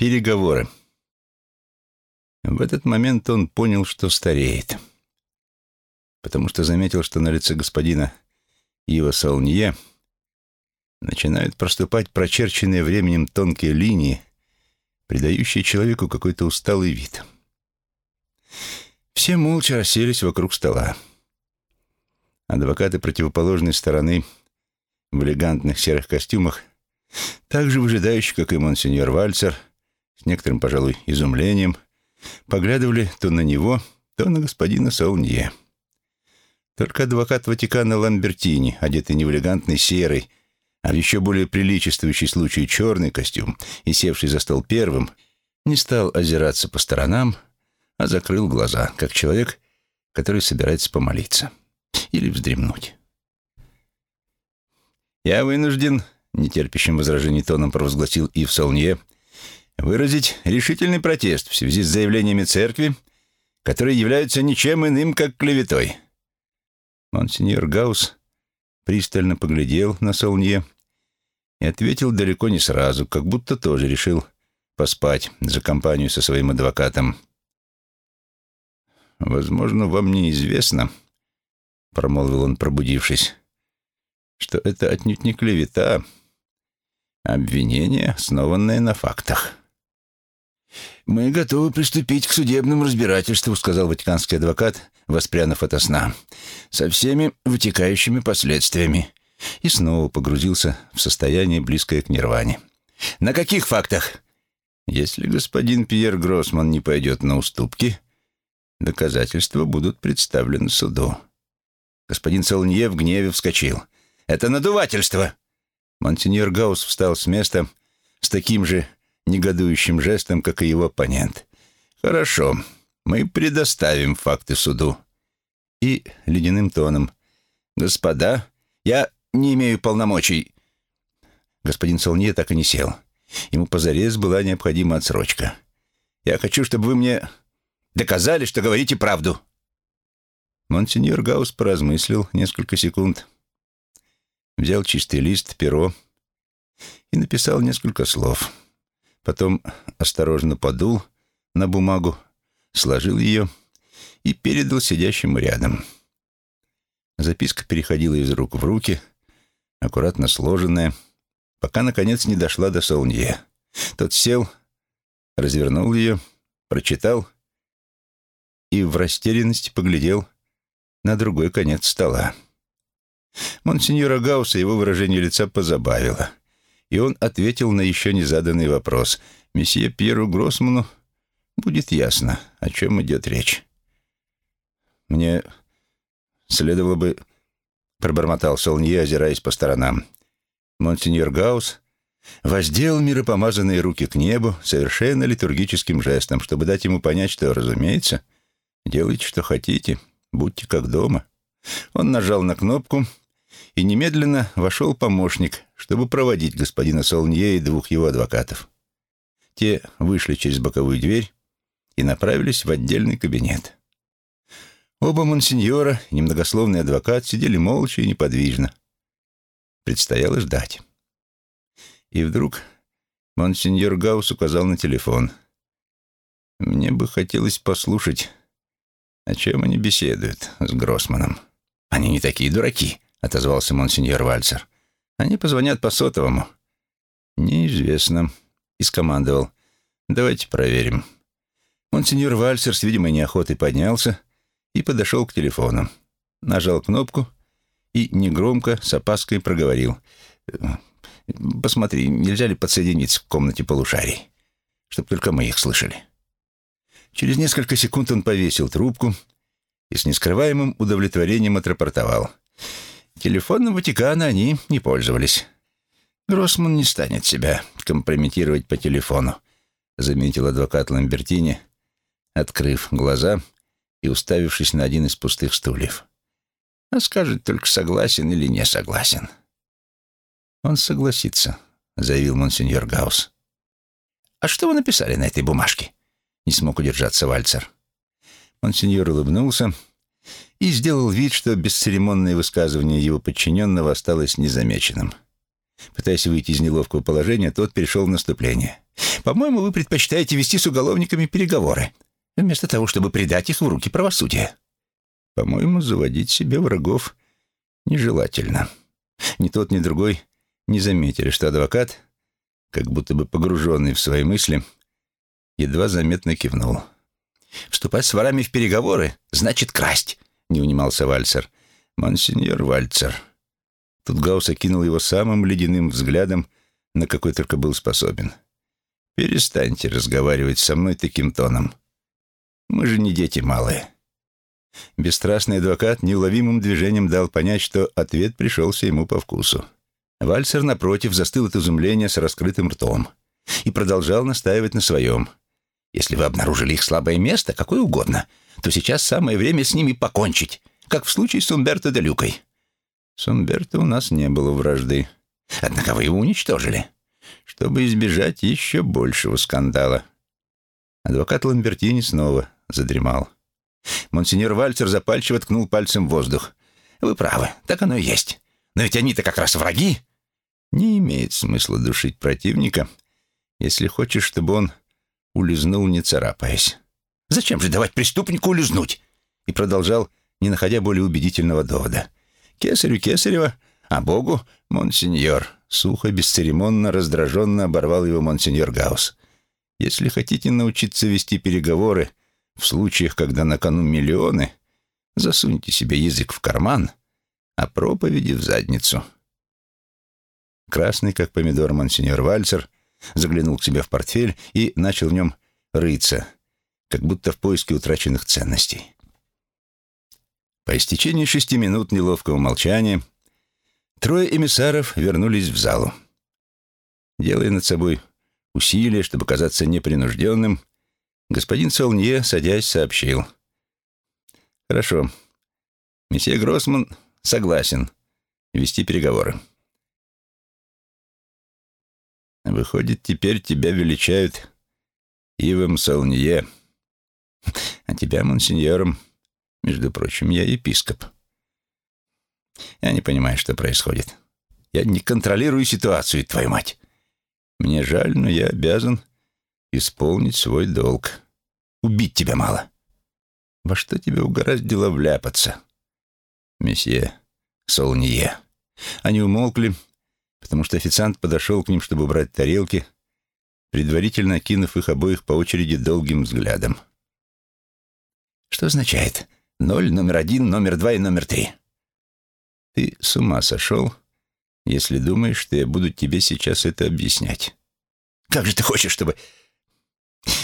Переговоры. В этот момент он понял, что стареет, потому что заметил, что на лице господина Ива Саунье начинают проступать прочерченные временем тонкие линии, придающие человеку какой-то усталый вид. Все молча расселись вокруг стола. Адвокаты противоположной стороны в элегантных серых костюмах, так же выжидающие, как и монсеньор Вальцер, с некоторым, пожалуй, изумлением, поглядывали то на него, то на господина Саунье. Только адвокат Ватикана Ламбертини, одетый не в элегантный серый, а в еще более приличествующий случаю черный костюм и севший за стол первым, не стал озираться по сторонам, а закрыл глаза, как человек, который собирается помолиться или вздремнуть. «Я вынужден», — нетерпящим возражений тоном провозгласил Ив Солнье, выразить решительный протест в связи с заявлениями церкви, которые являются ничем иным, как клеветой. Монсеньор Гаус пристально поглядел на Солнье и ответил далеко не сразу, как будто тоже решил поспать за компанию со своим адвокатом. «Возможно, вам неизвестно», — промолвил он, пробудившись, «что это отнюдь не клевета, а обвинение, основанное на фактах». «Мы готовы приступить к судебному разбирательству», — сказал ватиканский адвокат, воспрянув ото сна, «со всеми вытекающими последствиями». И снова погрузился в состояние, близкое к нирване. «На каких фактах?» «Если господин Пьер Гроссман не пойдет на уступки, доказательства будут представлены суду». Господин Солнье в гневе вскочил. «Это надувательство!» Монсеньор Гаус встал с места с таким же негодующим жестом, как и его оппонент. «Хорошо, мы предоставим факты суду». И ледяным тоном. «Господа, я не имею полномочий». Господин Солнье так и не сел. Ему позарез была необходима отсрочка. «Я хочу, чтобы вы мне доказали, что говорите правду». Монсеньор Гаус поразмыслил несколько секунд, взял чистый лист, перо и написал несколько слов. Потом осторожно подул на бумагу, сложил ее и передал сидящему рядом. Записка переходила из рук в руки, аккуратно сложенная, пока, наконец, не дошла до Солнье. Тот сел, развернул ее, прочитал и в растерянности поглядел на другой конец стола. Монсеньора Гауса его выражение лица позабавило, и он ответил на еще не заданный вопрос. Месье Пьеру Гроссману будет ясно, о чем идет речь. «Мне следовало бы...» — пробормотал Солнье, озираясь по сторонам. Монсеньор Гаус воздел миропомазанные руки к небу совершенно литургическим жестом, чтобы дать ему понять, что, разумеется, делайте, что хотите, будьте как дома. Он нажал на кнопку, и немедленно вошел помощник, чтобы проводить господина Солнье и двух его адвокатов. Те вышли через боковую дверь и направились в отдельный кабинет. Оба монсеньора и немногословный адвокат сидели молча и неподвижно. Предстояло ждать. И вдруг монсеньор Гаус указал на телефон. «Мне бы хотелось послушать, о чем они беседуют с Гроссманом. Они не такие дураки», — отозвался монсеньор Вальцер. «Они позвонят по сотовому». «Неизвестно», — и скомандовал. «Давайте проверим». Монсеньор Вальцер с видимой неохотой поднялся и подошел к телефону. Нажал кнопку и негромко, с опаской проговорил. «Посмотри, нельзя ли подсоединиться к комнате полушарий, чтобы только мы их слышали». Через несколько секунд он повесил трубку и с нескрываемым удовлетворением отрапортовал. Телефоном Ватикана они не пользовались. Гроссман не станет себя компрометировать по телефону, заметил адвокат Ламбертини, открыв глаза и уставившись на один из пустых стульев. А скажет только согласен или не согласен. Он согласится, заявил монсеньор Гаус. А что вы написали на этой бумажке? Не смог удержаться Вальцер. Монсеньор улыбнулся и сделал вид, что бесцеремонное высказывание его подчиненного осталось незамеченным. Пытаясь выйти из неловкого положения, тот перешел в наступление. По-моему, вы предпочитаете вести с уголовниками переговоры, вместо того, чтобы предать их в руки правосудия. По-моему, заводить себе врагов нежелательно. Ни тот, ни другой не заметили, что адвокат, как будто бы погруженный в свои мысли, едва заметно кивнул. «Вступать с ворами в переговоры значит красть», — не унимался Вальцер. «Монсеньор Вальцер». Тут Гаусс окинул его самым ледяным взглядом, на какой только был способен. «Перестаньте разговаривать со мной таким тоном. Мы же не дети малые». Бесстрастный адвокат неуловимым движением дал понять, что ответ пришелся ему по вкусу. Вальцер, напротив, застыл от изумления с раскрытым ртом и продолжал настаивать на своем. «Если вы обнаружили их слабое место, какое угодно, то сейчас самое время с ними покончить, как в случае с Умберто де Люкой». «С Умберто у нас не было вражды. Однако вы его уничтожили, чтобы избежать еще большего скандала». Адвокат Ламбертини снова задремал. Монсеньор Вальцер запальчиво ткнул пальцем в воздух. «Вы правы, так оно и есть. Но ведь они-то как раз враги». «Не имеет смысла душить противника, если хочешь, чтобы он улизнул, не царапаясь». «Зачем же давать преступнику улизнуть?» И продолжал, не находя более убедительного довода. «Кесарю Кесарева, а Богу — монсеньор». Сухо, бесцеремонно, раздраженно оборвал его монсеньор Гаус. «Если хотите научиться вести переговоры, в случаях, когда на кону миллионы, засуньте себе язык в карман, а проповеди в задницу. Красный, как помидор, монсеньор Вальцер заглянул к себе в портфель и начал в нем рыться, как будто в поиске утраченных ценностей. По истечении шести минут неловкого молчания трое эмиссаров вернулись в залу. Делая над собой усилия, чтобы казаться непринужденным, Господин Солнье, садясь, сообщил. «Хорошо. Месье Гроссман согласен вести переговоры. Выходит, теперь тебя величают Ивом Солнье, а тебя монсеньором. Между прочим, я епископ. Я не понимаю, что происходит. Я не контролирую ситуацию, твою мать. Мне жаль, но я обязан исполнить свой долг. Убить тебя мало. Во что тебе угораздило вляпаться? Месье Солние. Они умолкли, потому что официант подошел к ним, чтобы убрать тарелки, предварительно окинув их обоих по очереди долгим взглядом. «Что означает ноль, номер один, номер два и номер три?» «Ты с ума сошел, если думаешь, что я буду тебе сейчас это объяснять». «Как же ты хочешь, чтобы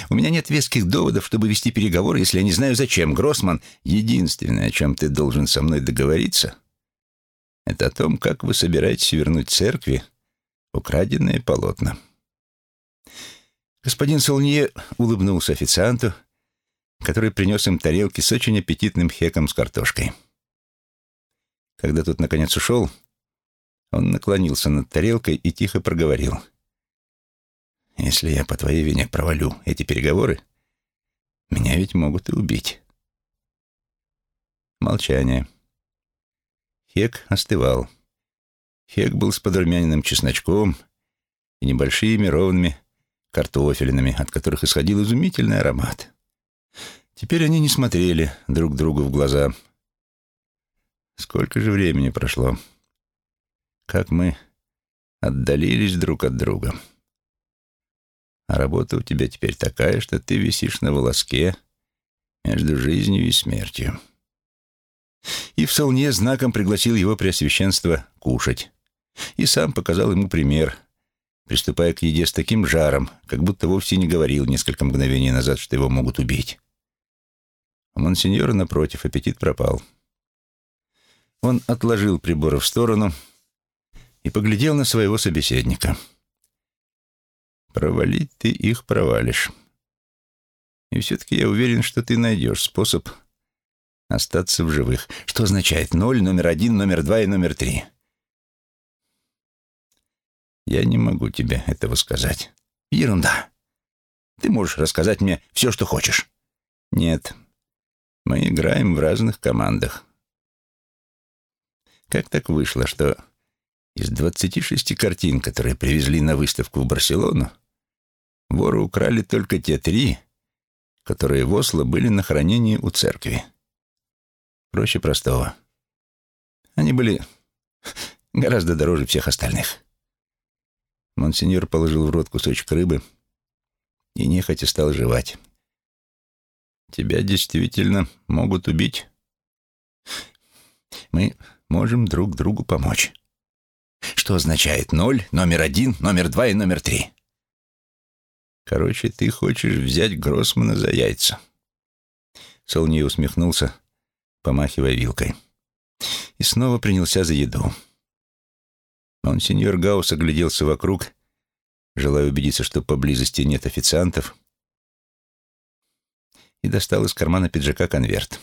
у меня нет веских доводов, чтобы вести переговоры, если я не знаю, зачем. Гроссман, единственное, о чем ты должен со мной договориться, это о том, как вы собираетесь вернуть церкви украденные полотна. Господин Солнье улыбнулся официанту, который принес им тарелки с очень аппетитным хеком с картошкой. Когда тот, наконец, ушел, он наклонился над тарелкой и тихо проговорил — если я по твоей вине провалю эти переговоры, меня ведь могут и убить. Молчание. Хек остывал. Хек был с подрумяненным чесночком и небольшими ровными картофелинами, от которых исходил изумительный аромат. Теперь они не смотрели друг другу в глаза. Сколько же времени прошло? Как мы отдалились друг от друга. А работа у тебя теперь такая, что ты висишь на волоске между жизнью и смертью. И в Солне знаком пригласил его преосвященство кушать. И сам показал ему пример, приступая к еде с таким жаром, как будто вовсе не говорил несколько мгновений назад, что его могут убить. У монсеньора, напротив, аппетит пропал. Он отложил прибор в сторону и поглядел на своего собеседника — Провалить ты их провалишь. И все-таки я уверен, что ты найдешь способ остаться в живых. Что означает ноль, номер один, номер два и номер три? Я не могу тебе этого сказать. Ерунда. Ты можешь рассказать мне все, что хочешь. Нет. Мы играем в разных командах. Как так вышло, что из 26 картин, которые привезли на выставку в Барселону, воры украли только те три, которые в Осло были на хранении у церкви. Проще простого. Они были гораздо дороже всех остальных. Монсеньор положил в рот кусочек рыбы и нехотя стал жевать. «Тебя действительно могут убить? Мы можем друг другу помочь. Что означает ноль, номер один, номер два и номер три?» Короче, ты хочешь взять Гроссмана за яйца. Солней усмехнулся, помахивая вилкой. И снова принялся за еду. Монсеньор Гаус огляделся вокруг, желая убедиться, что поблизости нет официантов, и достал из кармана пиджака конверт.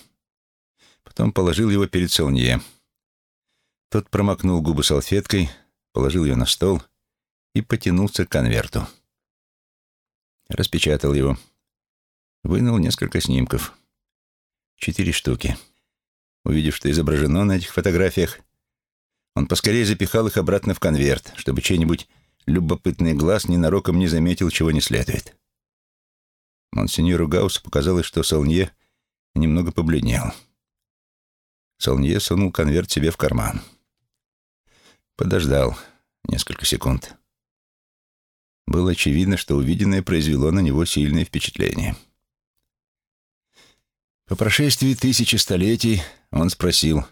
Потом положил его перед Солнье. Тот промокнул губы салфеткой, положил ее на стол и потянулся к конверту распечатал его, вынул несколько снимков. Четыре штуки. Увидев, что изображено на этих фотографиях, он поскорее запихал их обратно в конверт, чтобы чей-нибудь любопытный глаз ненароком не заметил, чего не следует. Монсеньору Гаусу показалось, что Солнье немного побледнел. Солнье сунул конверт себе в карман. Подождал несколько секунд. Было очевидно, что увиденное произвело на него сильное впечатление. По прошествии тысячи столетий он спросил,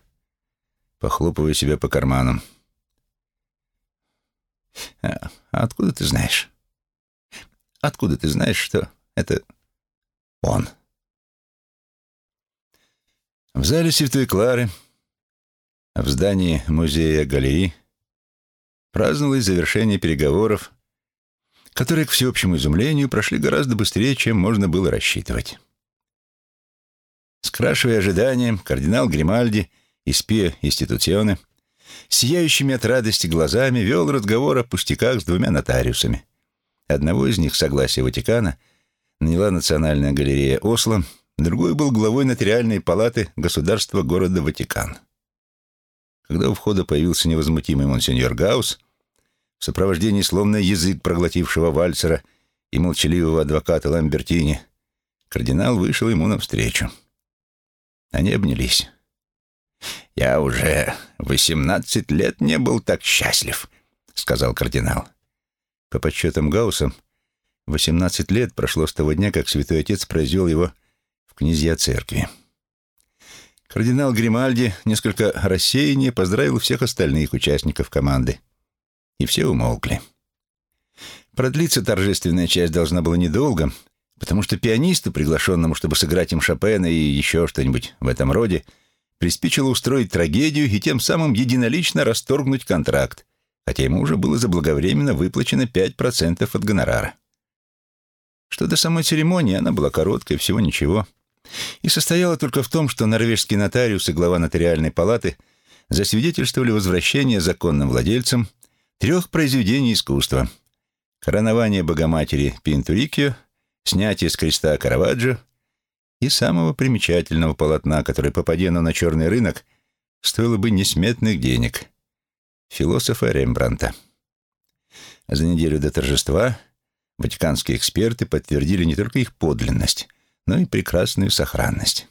похлопывая себя по карманам. «А, а откуда ты знаешь? Откуда ты знаешь, что это он?» В зале Святой Клары, в здании музея галереи, праздновалось завершение переговоров которые, к всеобщему изумлению, прошли гораздо быстрее, чем можно было рассчитывать. Скрашивая ожидания, кардинал Гримальди из Пиа Институционе сияющими от радости глазами вел разговор о пустяках с двумя нотариусами. Одного из них, согласие Ватикана, наняла Национальная галерея Осло, другой был главой нотариальной палаты государства города Ватикан. Когда у входа появился невозмутимый монсеньор Гаус, в сопровождении словно язык проглотившего вальсера и молчаливого адвоката Ламбертини, кардинал вышел ему навстречу. Они обнялись. «Я уже восемнадцать лет не был так счастлив», — сказал кардинал. По подсчетам Гаусса, восемнадцать лет прошло с того дня, как святой отец произвел его в князья церкви. Кардинал Гримальди несколько рассеяннее поздравил всех остальных участников команды и все умолкли. Продлиться торжественная часть должна была недолго, потому что пианисту, приглашенному, чтобы сыграть им Шопена и еще что-нибудь в этом роде, приспичило устроить трагедию и тем самым единолично расторгнуть контракт, хотя ему уже было заблаговременно выплачено 5% от гонорара. Что до самой церемонии, она была короткой, всего ничего, и состояла только в том, что норвежский нотариус и глава нотариальной палаты засвидетельствовали возвращение законным владельцам – трех произведений искусства. Коронование Богоматери Пинтурикио, снятие с креста Караваджо и самого примечательного полотна, которое, попадя на черный рынок, стоило бы несметных денег — философа Рембранта. За неделю до торжества ватиканские эксперты подтвердили не только их подлинность, но и прекрасную сохранность.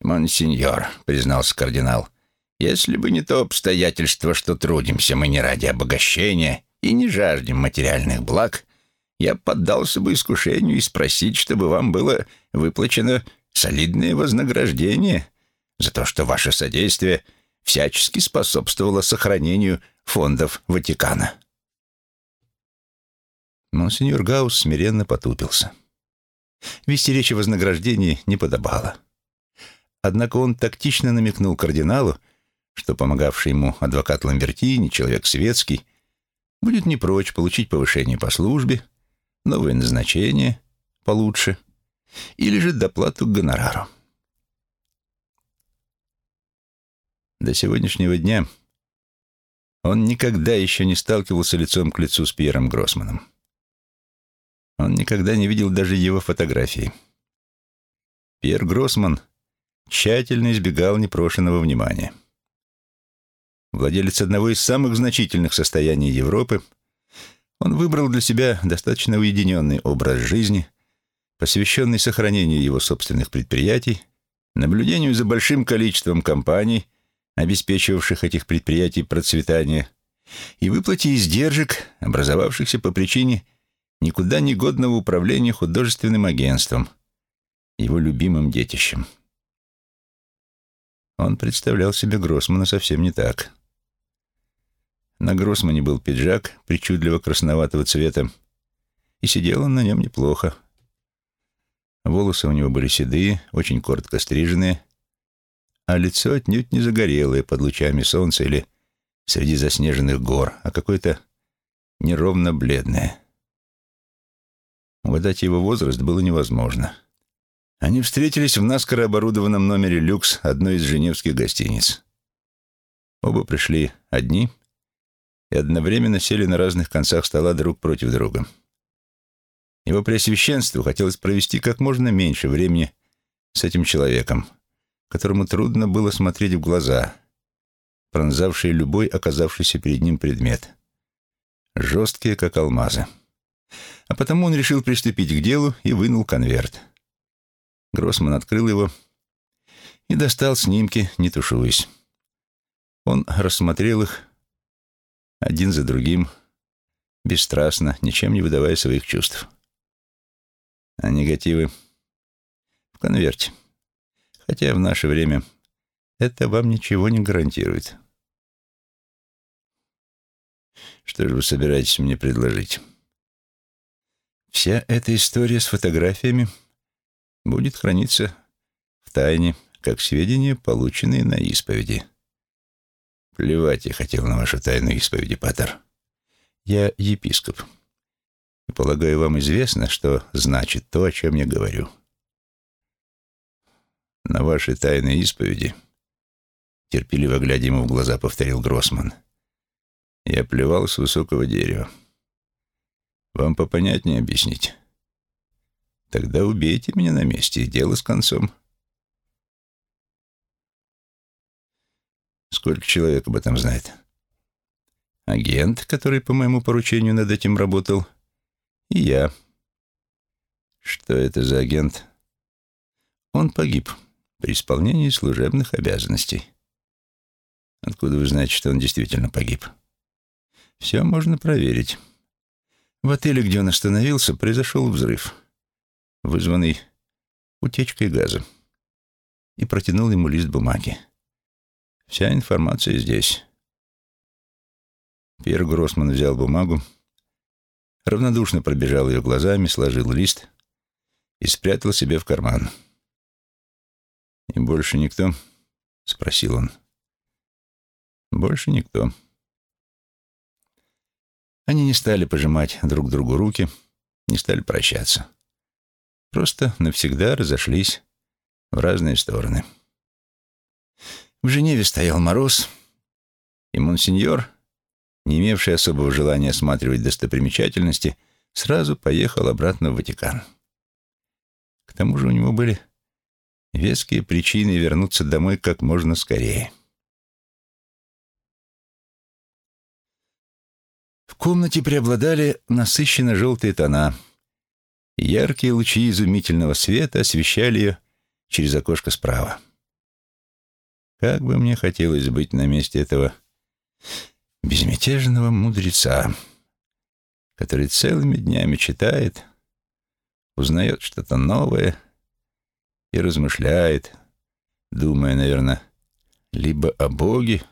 «Монсеньор», — признался кардинал, — если бы не то обстоятельство, что трудимся мы не ради обогащения и не жаждем материальных благ, я поддался бы искушению и спросить, чтобы вам было выплачено солидное вознаграждение за то, что ваше содействие всячески способствовало сохранению фондов Ватикана. Монсеньор Гаус смиренно потупился. Вести речь о вознаграждении не подобало. Однако он тактично намекнул кардиналу, что помогавший ему адвокат Ламбертини, человек светский, будет не прочь получить повышение по службе, новое назначение получше или же доплату к гонорару. До сегодняшнего дня он никогда еще не сталкивался лицом к лицу с Пьером Гроссманом. Он никогда не видел даже его фотографии. Пьер Гроссман тщательно избегал непрошенного внимания владелец одного из самых значительных состояний Европы, Он выбрал для себя достаточно уединенный образ жизни, посвященный сохранению его собственных предприятий, наблюдению за большим количеством компаний, обеспечивавших этих предприятий процветание, и выплате издержек, образовавшихся по причине никуда не годного управления художественным агентством, его любимым детищем. Он представлял себе Гроссмана совсем не так. На Гроссмане был пиджак причудливо красноватого цвета, и сидел он на нем неплохо. Волосы у него были седые, очень коротко стриженные, а лицо отнюдь не загорелое под лучами солнца или среди заснеженных гор, а какое-то неровно бледное. Угадать его возраст было невозможно. Они встретились в наскоро оборудованном номере «Люкс» одной из женевских гостиниц. Оба пришли одни и одновременно сели на разных концах стола друг против друга. Его Преосвященству хотелось провести как можно меньше времени с этим человеком, которому трудно было смотреть в глаза, пронзавшие любой оказавшийся перед ним предмет, жесткие, как алмазы. А потому он решил приступить к делу и вынул конверт. Гроссман открыл его и достал снимки, не тушуясь. Он рассмотрел их один за другим, бесстрастно, ничем не выдавая своих чувств. А негативы в конверте. Хотя в наше время это вам ничего не гарантирует. Что же вы собираетесь мне предложить? Вся эта история с фотографиями будет храниться в тайне, как сведения, полученные на исповеди. Плевать я хотел на вашу тайну исповеди, Паттер. Я епископ. Полагаю, вам известно, что значит то, о чем я говорю. На вашей тайной исповеди, терпеливо глядя ему в глаза, повторил Гроссман, я плевал с высокого дерева. Вам попонятнее объяснить? Тогда убейте меня на месте, и дело с концом. Сколько человек об этом знает? Агент, который по моему поручению над этим работал, и я. Что это за агент? Он погиб при исполнении служебных обязанностей. Откуда вы знаете, что он действительно погиб? Все можно проверить. В отеле, где он остановился, произошел взрыв, вызванный утечкой газа, и протянул ему лист бумаги. Вся информация здесь. Пьер Гроссман взял бумагу, равнодушно пробежал ее глазами, сложил лист и спрятал себе в карман. «И больше никто?» — спросил он. «Больше никто». Они не стали пожимать друг другу руки, не стали прощаться. Просто навсегда разошлись в разные стороны. В Женеве стоял мороз, и монсеньор, не имевший особого желания осматривать достопримечательности, сразу поехал обратно в Ватикан. К тому же у него были веские причины вернуться домой как можно скорее. Комнате преобладали насыщенно желтые тона. Яркие лучи изумительного света освещали ее через окошко справа. Как бы мне хотелось быть на месте этого безмятежного мудреца, который целыми днями читает, узнает что-то новое и размышляет, думая, наверное, либо о Боге,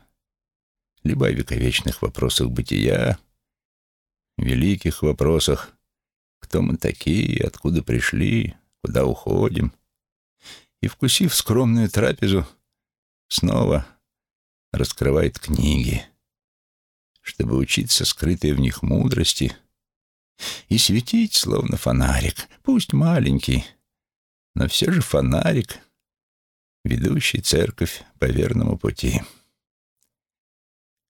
либо о вековечных вопросах бытия, великих вопросах, кто мы такие, откуда пришли, куда уходим. И, вкусив скромную трапезу, снова раскрывает книги, чтобы учиться скрытой в них мудрости и светить, словно фонарик, пусть маленький, но все же фонарик, ведущий церковь по верному пути.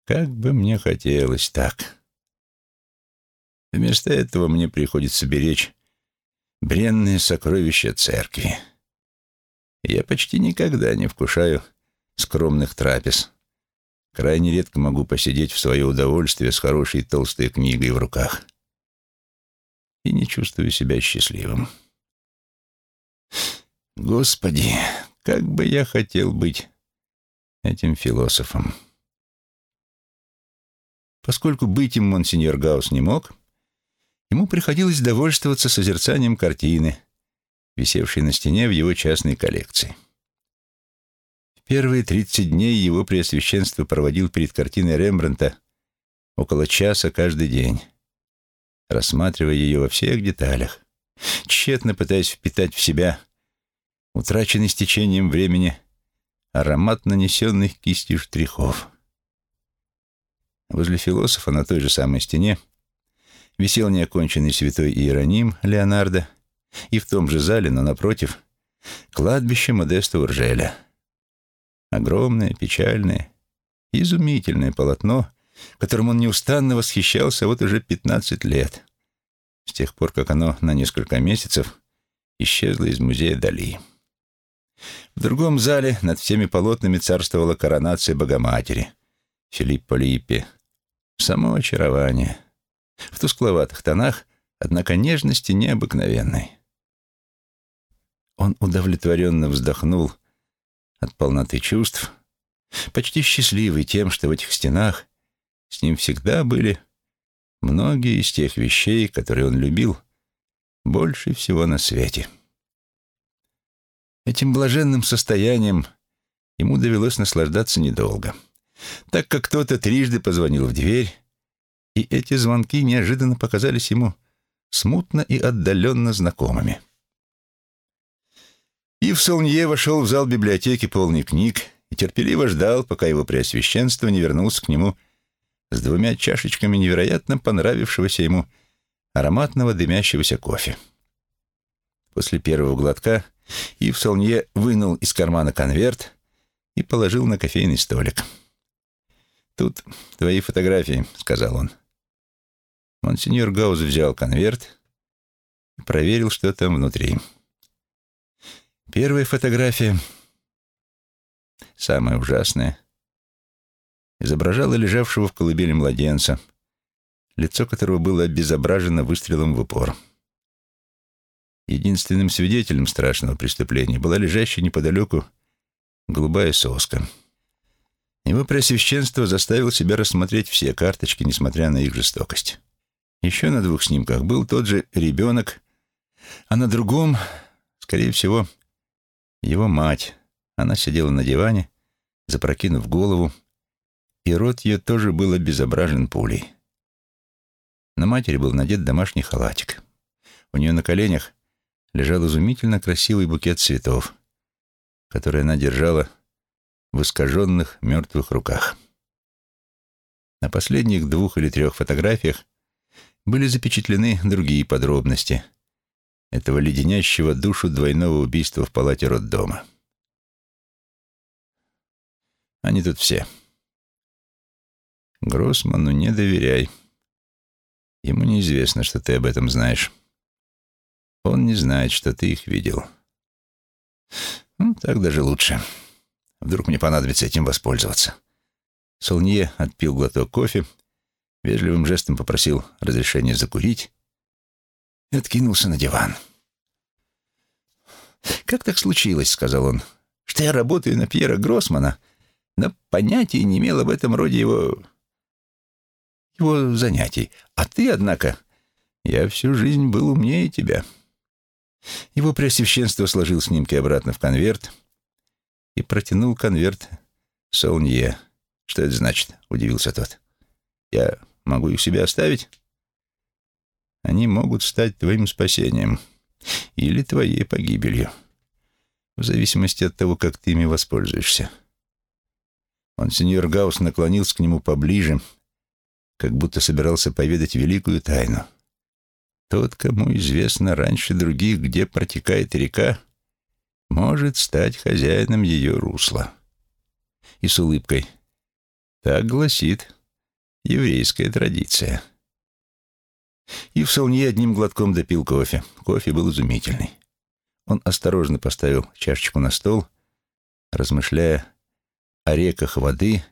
Как бы мне хотелось так. Вместо этого мне приходится беречь бренные сокровища церкви. Я почти никогда не вкушаю скромных трапез. Крайне редко могу посидеть в свое удовольствие с хорошей толстой книгой в руках. и не чувствую себя счастливым. Господи, как бы я хотел быть этим философом. Поскольку быть им монсеньор Гаус не мог, ему приходилось довольствоваться созерцанием картины, висевшей на стене в его частной коллекции. В первые тридцать дней его преосвященство проводил перед картиной Рембрандта около часа каждый день, рассматривая ее во всех деталях, тщетно пытаясь впитать в себя утраченный с течением времени аромат нанесенных кистью штрихов. Возле философа на той же самой стене висел неоконченный святой Иероним Леонардо, и в том же зале, но напротив, кладбище Модеста Уржеля. Огромное, печальное, изумительное полотно, которым он неустанно восхищался вот уже пятнадцать лет, с тех пор, как оно на несколько месяцев исчезло из музея Дали. В другом зале над всеми полотнами царствовала коронация Богоматери, Филиппо Липпи. Само очарование. В тускловатых тонах, однако нежности необыкновенной. Он удовлетворенно вздохнул от полноты чувств, почти счастливый тем, что в этих стенах с ним всегда были многие из тех вещей, которые он любил больше всего на свете. Этим блаженным состоянием ему довелось наслаждаться недолго, так как кто-то трижды позвонил в дверь, и эти звонки неожиданно показались ему смутно и отдаленно знакомыми. Ив Солнье вошел в зал библиотеки полный книг и терпеливо ждал, пока его преосвященство не вернулся к нему с двумя чашечками невероятно понравившегося ему ароматного дымящегося кофе. После первого глотка Ив Солнье вынул из кармана конверт и положил на кофейный столик. «Тут твои фотографии», — сказал он. Монсеньор Гаус взял конверт и проверил, что там внутри. Первая фотография, самая ужасная, изображала лежавшего в колыбели младенца, лицо которого было обезображено выстрелом в упор. Единственным свидетелем страшного преступления была лежащая неподалеку голубая соска. Его Преосвященство заставил себя рассмотреть все карточки, несмотря на их жестокость. Еще на двух снимках был тот же ребенок, а на другом, скорее всего, его мать. Она сидела на диване, запрокинув голову, и рот ее тоже был обезображен пулей. На матери был надет домашний халатик. У нее на коленях лежал изумительно красивый букет цветов, который она держала в искаженных мертвых руках. На последних двух или трех фотографиях были запечатлены другие подробности — этого леденящего душу двойного убийства в палате роддома. Они тут все. Гроссману не доверяй. Ему неизвестно, что ты об этом знаешь. Он не знает, что ты их видел. Ну, так даже лучше. Вдруг мне понадобится этим воспользоваться. Солнье отпил глоток кофе, вежливым жестом попросил разрешения закурить и откинулся на диван. «Как так случилось?» — сказал он, — «что я работаю на Пьера Гроссмана, но понятия не имел об этом роде его... его занятий. А ты, однако, я всю жизнь был умнее тебя». Его Преосвященство сложил снимки обратно в конверт и протянул конверт Солнье. «Что это значит?» — удивился тот. «Я могу их себе оставить?» Они могут стать твоим спасением или твоей погибелью, в зависимости от того, как ты ими воспользуешься. Монсеньор Гаус наклонился к нему поближе, как будто собирался поведать великую тайну. Тот, кому известно раньше других, где протекает река, может стать хозяином ее русла. И с улыбкой. Так гласит еврейская традиция. И в Солнье одним глотком допил кофе. Кофе был изумительный. Он осторожно поставил чашечку на стол, размышляя о реках воды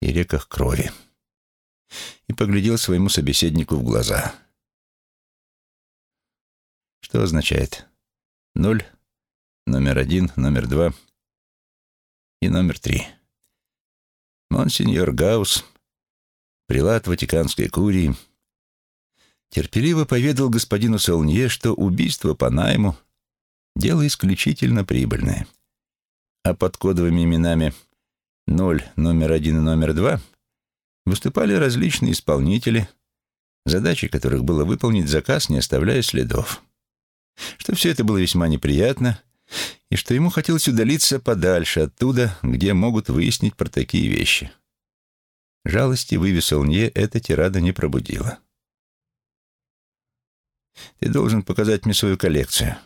и реках крови. И поглядел своему собеседнику в глаза. что означает ноль, номер один, номер два и номер три. Монсеньор Гаус, прилад Ватиканской курии, терпеливо поведал господину Солнье, что убийство по найму — дело исключительно прибыльное, а под кодовыми именами «ноль», «номер один» и «номер два» выступали различные исполнители, задачей которых было выполнить заказ, не оставляя следов. Что все это было весьма неприятно, и что ему хотелось удалиться подальше оттуда, где могут выяснить про такие вещи. Жалости вывесил Нье эта тирада не пробудила. «Ты должен показать мне свою коллекцию».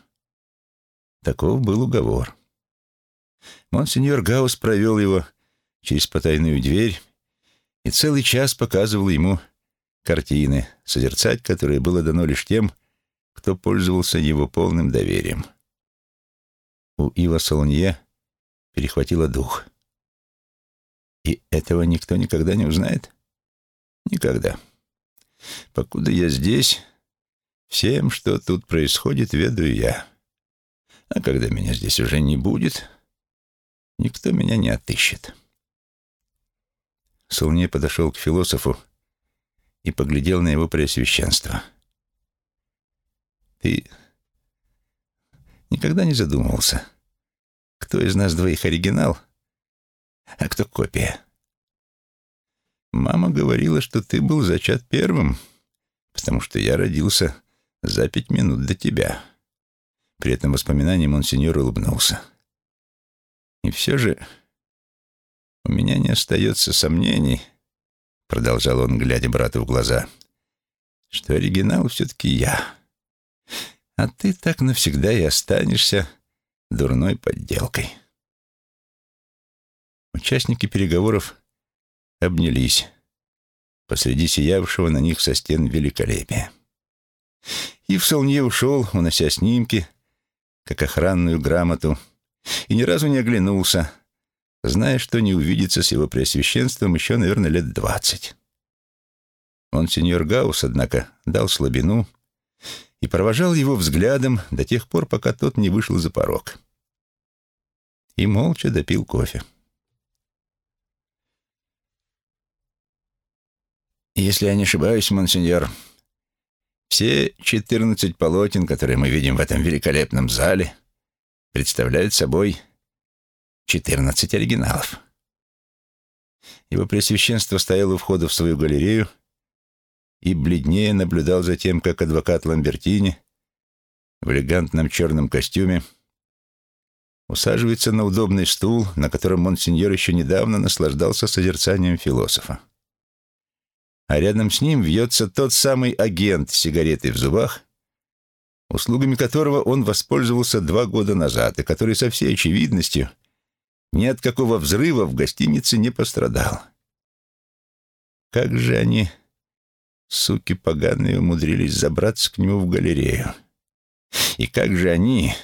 Таков был уговор. Монсеньор Гаус провел его через потайную дверь и целый час показывал ему картины, созерцать которые было дано лишь тем, кто пользовался его полным доверием. У Ива Солонье перехватило дух. И этого никто никогда не узнает? Никогда. Покуда я здесь, всем, что тут происходит, ведаю я. А когда меня здесь уже не будет, никто меня не отыщет. Солнце подошел к философу и поглядел на его преосвященство. «Ты никогда не задумывался, кто из нас двоих оригинал, а кто копия?» «Мама говорила, что ты был зачат первым, потому что я родился за пять минут до тебя». При этом воспоминании монсеньор улыбнулся. «И все же у меня не остается сомнений, — продолжал он, глядя брату в глаза, — что оригинал все-таки я. А ты так навсегда и останешься дурной подделкой. Участники переговоров обнялись посреди сиявшего на них со стен великолепия. И в Солнье ушел, унося снимки, как охранную грамоту, и ни разу не оглянулся, зная, что не увидится с его преосвященством еще, наверное, лет двадцать. Он, сеньор Гаус, однако, дал слабину и провожал его взглядом до тех пор, пока тот не вышел за порог. И молча допил кофе. «Если я не ошибаюсь, монсеньор, все четырнадцать полотен, которые мы видим в этом великолепном зале, представляют собой четырнадцать оригиналов. Его Пресвященство стоял у входа в свою галерею и бледнее наблюдал за тем, как адвокат Ламбертини в элегантном черном костюме усаживается на удобный стул, на котором монсеньор еще недавно наслаждался созерцанием философа. А рядом с ним вьется тот самый агент с сигаретой в зубах, услугами которого он воспользовался два года назад и который со всей очевидностью — ни от какого взрыва в гостинице не пострадал. Как же они, суки поганые, умудрились забраться к нему в галерею? И как же они,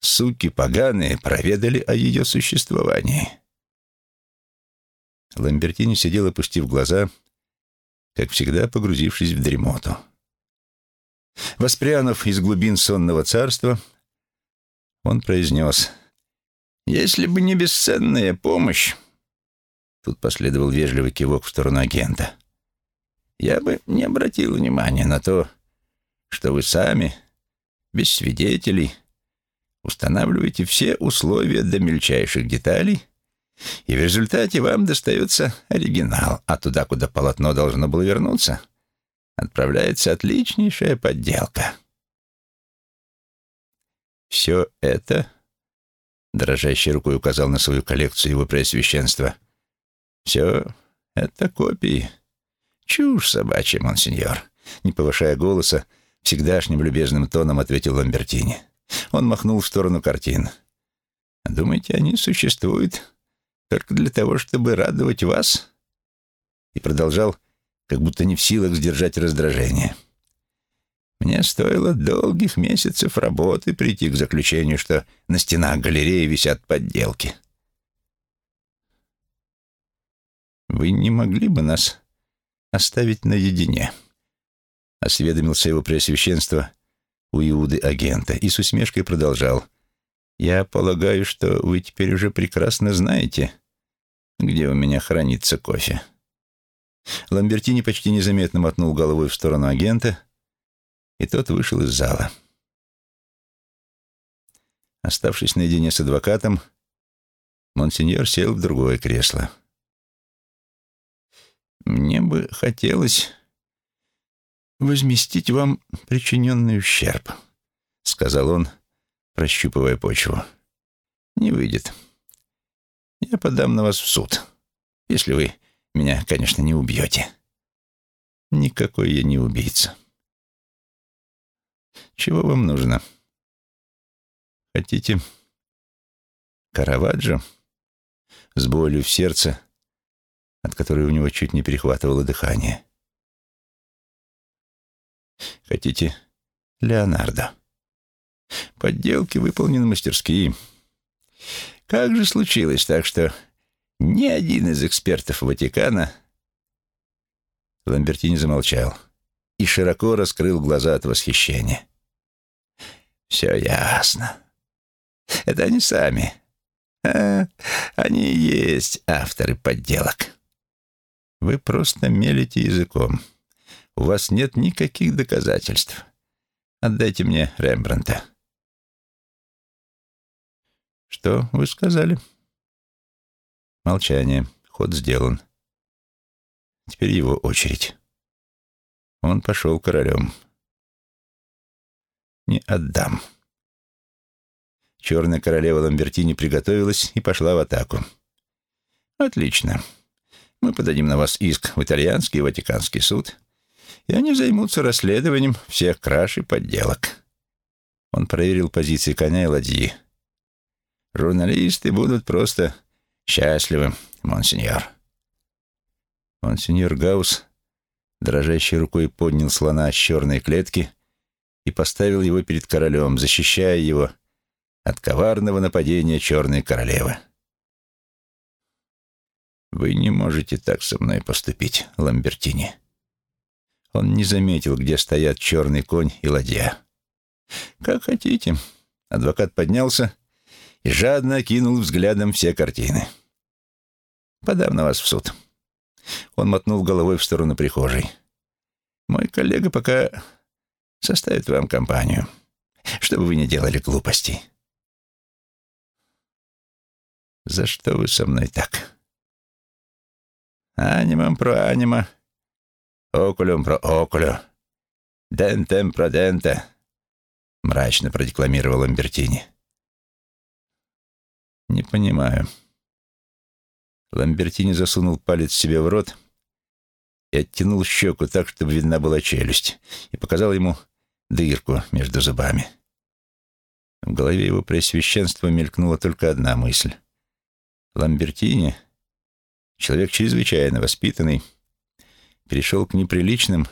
суки поганые, проведали о ее существовании? Ламбертини сидел, опустив глаза, как всегда погрузившись в дремоту. Воспрянув из глубин сонного царства, он произнес если бы не бесценная помощь, тут последовал вежливый кивок в сторону агента, я бы не обратил внимания на то, что вы сами, без свидетелей, устанавливаете все условия до мельчайших деталей, и в результате вам достается оригинал, а туда, куда полотно должно было вернуться, отправляется отличнейшая подделка. Все это Дрожащей рукой указал на свою коллекцию его преосвященства. «Все это копии. Чушь собачья, монсеньор». Не повышая голоса, всегдашним любезным тоном ответил Ламбертини. Он махнул в сторону картин. «Думаете, они существуют только для того, чтобы радовать вас?» И продолжал, как будто не в силах сдержать раздражение. Мне стоило долгих месяцев работы прийти к заключению, что на стенах галереи висят подделки. «Вы не могли бы нас оставить наедине?» — осведомился его преосвященство, у Иуды агента и с усмешкой продолжал. «Я полагаю, что вы теперь уже прекрасно знаете, где у меня хранится кофе». Ламбертини почти незаметно мотнул головой в сторону агента, и тот вышел из зала. Оставшись наедине с адвокатом, монсеньор сел в другое кресло. «Мне бы хотелось возместить вам причиненный ущерб», — сказал он, прощупывая почву. «Не выйдет. Я подам на вас в суд, если вы меня, конечно, не убьете. Никакой я не убийца. Чего вам нужно? Хотите Караваджо с болью в сердце, от которой у него чуть не перехватывало дыхание? Хотите Леонардо? Подделки выполнены мастерски. Как же случилось так, что ни один из экспертов Ватикана... Ламбертини замолчал и широко раскрыл глаза от восхищения. «Все ясно. Это они сами. А, они и есть авторы подделок. Вы просто мелите языком. У вас нет никаких доказательств. Отдайте мне Рембранта». «Что вы сказали?» Молчание. Ход сделан. Теперь его очередь. Он пошел королем. Не отдам. Черная королева Ламбертини приготовилась и пошла в атаку. Отлично. Мы подадим на вас иск в итальянский и Ватиканский суд, и они займутся расследованием всех краж и подделок. Он проверил позиции коня и ладьи. Журналисты будут просто «Счастливы, монсеньор». Монсеньор Гаус дрожащей рукой поднял слона с черной клетки и поставил его перед королем, защищая его от коварного нападения черной королевы. «Вы не можете так со мной поступить, Ламбертини». Он не заметил, где стоят черный конь и ладья. «Как хотите». Адвокат поднялся и жадно окинул взглядом все картины. Подам на вас в суд». Он мотнул головой в сторону прихожей. «Мой коллега пока составит вам компанию, чтобы вы не делали глупостей». «За что вы со мной так?» «Анимам про анима, окулюм про окулю, дентем про дента», — мрачно продекламировал Амбертини. «Не понимаю». Ламбертини засунул палец себе в рот и оттянул щеку так, чтобы видна была челюсть, и показал ему дырку между зубами. В голове его преосвященства мелькнула только одна мысль. Ламбертини, человек чрезвычайно воспитанный, перешел к неприличным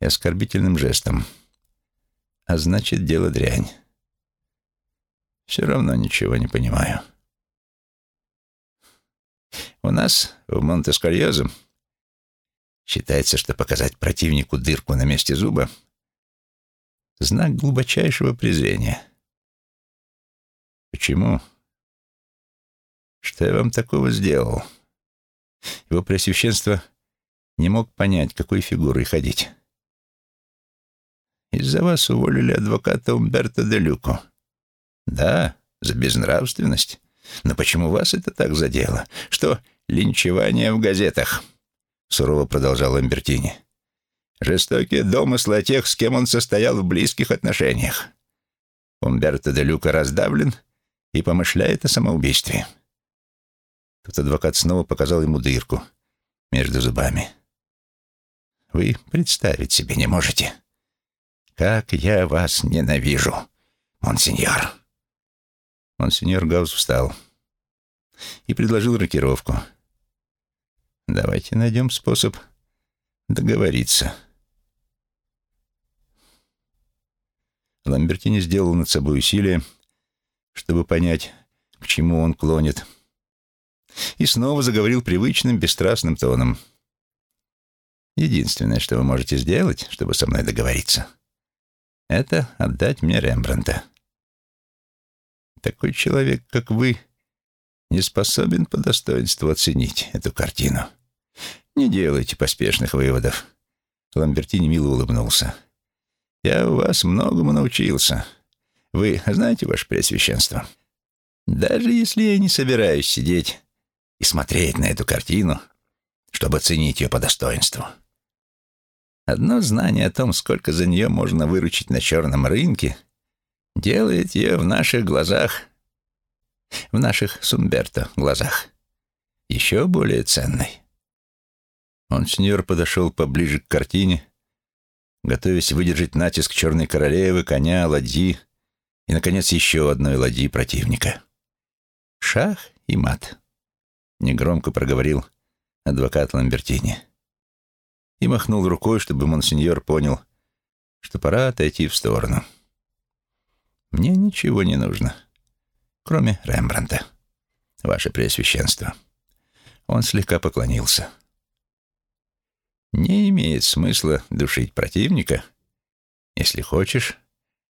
и оскорбительным жестам. А значит, дело дрянь. Все равно ничего не понимаю. У нас в Монтескальозо считается, что показать противнику дырку на месте зуба — знак глубочайшего презрения. Почему? Что я вам такого сделал? Его Преосвященство не мог понять, какой фигурой ходить. Из-за вас уволили адвоката Умберто де Люко. Да, за безнравственность. Но почему вас это так задело? Что линчевание в газетах?» Сурово продолжал Амбертини. «Жестокие домыслы о тех, с кем он состоял в близких отношениях. Умберто де Люка раздавлен и помышляет о самоубийстве». Тут адвокат снова показал ему дырку между зубами. «Вы представить себе не можете, как я вас ненавижу, монсеньор!» Монсеньор Гаус встал и предложил рокировку. «Давайте найдем способ договориться». Ламбертини сделал над собой усилие, чтобы понять, к чему он клонит, и снова заговорил привычным, бесстрастным тоном. «Единственное, что вы можете сделать, чтобы со мной договориться, это отдать мне Рембрандта. Такой человек, как вы, не способен по достоинству оценить эту картину. Не делайте поспешных выводов. Ламбертини мило улыбнулся. Я у вас многому научился. Вы знаете, ваше Преосвященство, даже если я не собираюсь сидеть и смотреть на эту картину, чтобы оценить ее по достоинству. Одно знание о том, сколько за нее можно выручить на черном рынке, делает ее в наших глазах, в наших Сумберто глазах, еще более ценной. Монсеньор подошел поближе к картине, готовясь выдержать натиск черной королевы, коня, ладьи и, наконец, еще одной ладьи противника. «Шах и мат», — негромко проговорил адвокат Ламбертини. И махнул рукой, чтобы монсеньор понял, что пора отойти в сторону. «Мне ничего не нужно, кроме Рембранта, ваше Преосвященство». Он слегка поклонился. Не имеет смысла душить противника, если хочешь,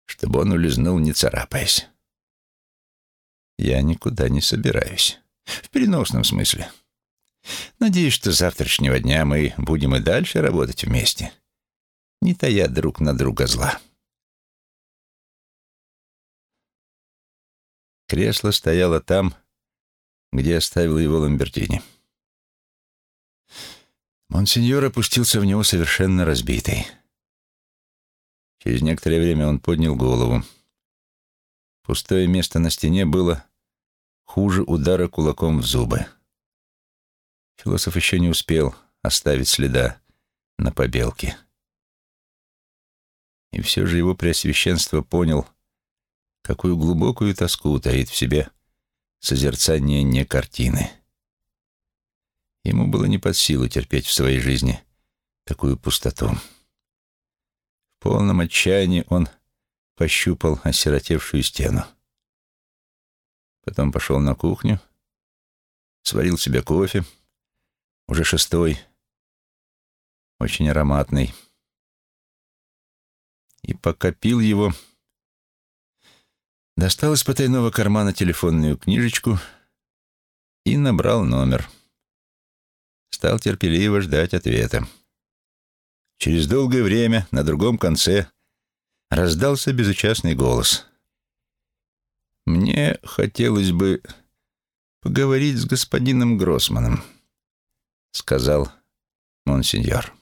чтобы он улизнул, не царапаясь. Я никуда не собираюсь. В переносном смысле. Надеюсь, что с завтрашнего дня мы будем и дальше работать вместе, не тая друг на друга зла. Кресло стояло там, где оставил его Ламбертини. Монсеньор опустился в него совершенно разбитый. Через некоторое время он поднял голову. Пустое место на стене было хуже удара кулаком в зубы. Философ еще не успел оставить следа на побелке. И все же его преосвященство понял, какую глубокую тоску таит в себе созерцание не картины. Ему было не под силу терпеть в своей жизни такую пустоту. В полном отчаянии он пощупал осиротевшую стену. Потом пошел на кухню, сварил себе кофе, уже шестой, очень ароматный. И пока пил его, достал из потайного кармана телефонную книжечку и набрал номер стал терпеливо ждать ответа. Через долгое время на другом конце раздался безучастный голос. «Мне хотелось бы поговорить с господином Гроссманом», — сказал монсеньор.